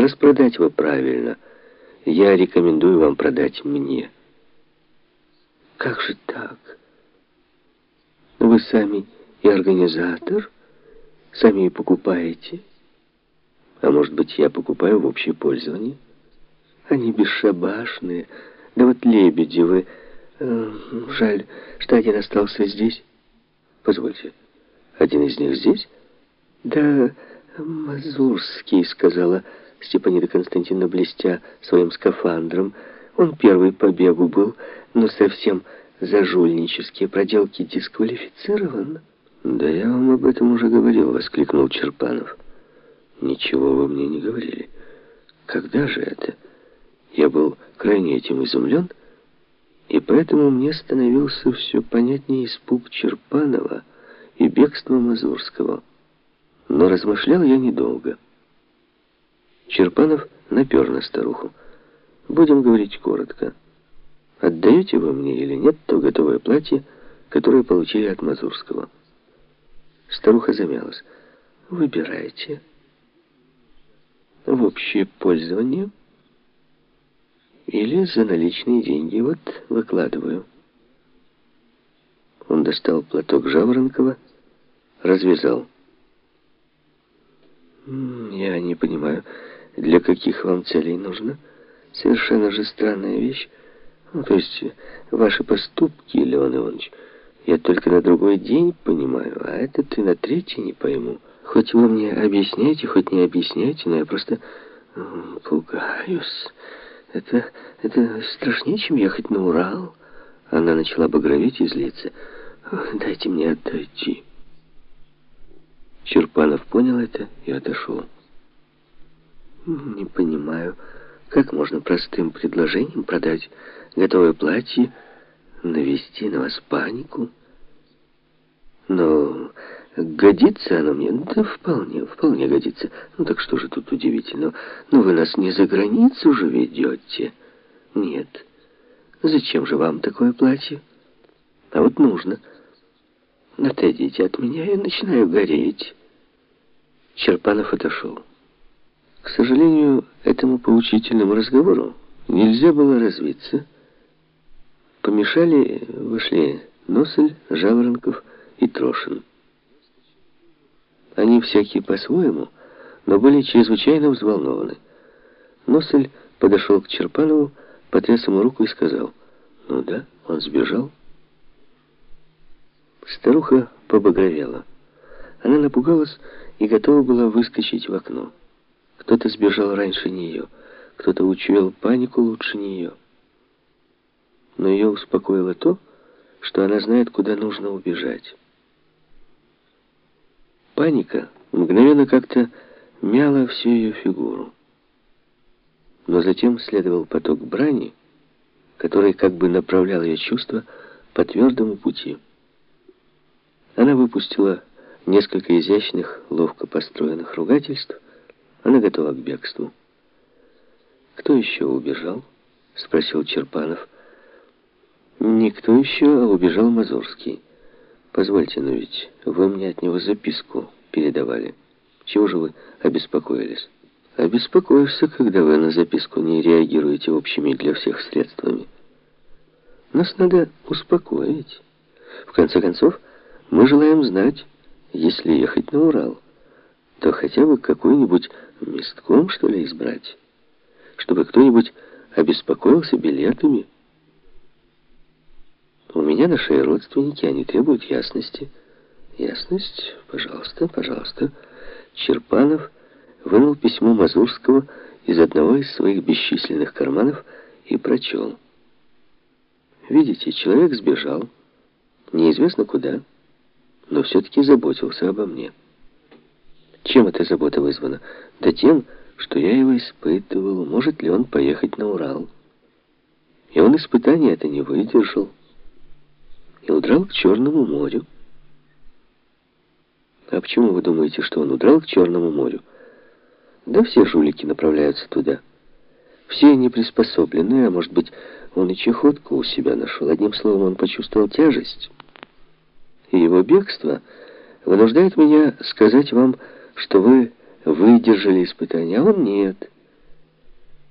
Распродать его правильно. Я рекомендую вам продать мне. Как же так? Вы сами и организатор, сами и покупаете. А может быть, я покупаю в общее пользование? Они бесшабашные. Да вот Лебедевы... Э, жаль, что один остался здесь. Позвольте, один из них здесь? Да, Мазурский, сказала Степанида Константиновна, блестя своим скафандром. Он первый по бегу был, но совсем за жульнические проделки дисквалифицирован. «Да я вам об этом уже говорил», — воскликнул Черпанов. «Ничего вы мне не говорили. Когда же это?» Я был крайне этим изумлен, и поэтому мне становился все понятнее испуг Черпанова и бегство Мазурского. Но размышлял я недолго. Черпанов напер на старуху. Будем говорить коротко. Отдаете вы мне или нет то готовое платье, которое получили от Мазурского? Старуха замялась. Выбирайте. В общее пользование или за наличные деньги. Вот, выкладываю. Он достал платок Жаворонкова, развязал. Я не понимаю, для каких вам целей нужно. Совершенно же странная вещь. Ну, то есть, ваши поступки, Леон Иванович, я только на другой день понимаю, а этот и на третий не пойму. Хоть вы мне объясняете, хоть не объясняете, но я просто пугаюсь. Это, это страшнее, чем ехать на Урал. Она начала багроветь и злиться. Дайте мне отойти. Черпанов понял это и отошел. Не понимаю, как можно простым предложением продать готовое платье, навести на вас панику. Но годится оно мне? Да вполне, вполне годится. Ну так что же тут удивительного? Ну вы нас не за границу же ведете? Нет. Зачем же вам такое платье? А вот нужно. Отойдите от меня, я начинаю гореть. Черпанов отошел. К сожалению, этому поучительному разговору нельзя было развиться. Помешали, вышли Носель, Жаворонков и Трошин. Они всякие по-своему, но были чрезвычайно взволнованы. Носель подошел к Черпанову, потряс ему руку и сказал, «Ну да, он сбежал». Старуха побагровела. Она напугалась и готова была выскочить в окно. Кто-то сбежал раньше нее, кто-то учуял панику лучше нее. Но ее успокоило то, что она знает, куда нужно убежать. Паника мгновенно как-то мяла всю ее фигуру. Но затем следовал поток брани, который как бы направлял ее чувства по твердому пути. Она выпустила несколько изящных, ловко построенных ругательств. Она готова к бегству. «Кто еще убежал?» — спросил Черпанов. «Никто еще, а убежал Мазурский». Позвольте, но ведь вы мне от него записку передавали. Чего же вы обеспокоились? Обеспокоишься, когда вы на записку не реагируете общими для всех средствами. Нас надо успокоить. В конце концов, мы желаем знать, если ехать на Урал, то хотя бы какой-нибудь местком, что ли, избрать, чтобы кто-нибудь обеспокоился билетами, у меня на шее родственники, они требуют ясности. Ясность? Пожалуйста, пожалуйста. Черпанов вынул письмо Мазурского из одного из своих бесчисленных карманов и прочел. Видите, человек сбежал, неизвестно куда, но все-таки заботился обо мне. Чем эта забота вызвана? Да тем, что я его испытывал, может ли он поехать на Урал. И он испытания это не выдержал и удрал к Черному морю. А почему вы думаете, что он удрал к Черному морю? Да все жулики направляются туда. Все неприспособленные, а может быть, он и чехотку у себя нашел. Одним словом, он почувствовал тяжесть. И его бегство вынуждает меня сказать вам, что вы выдержали испытание, а он нет.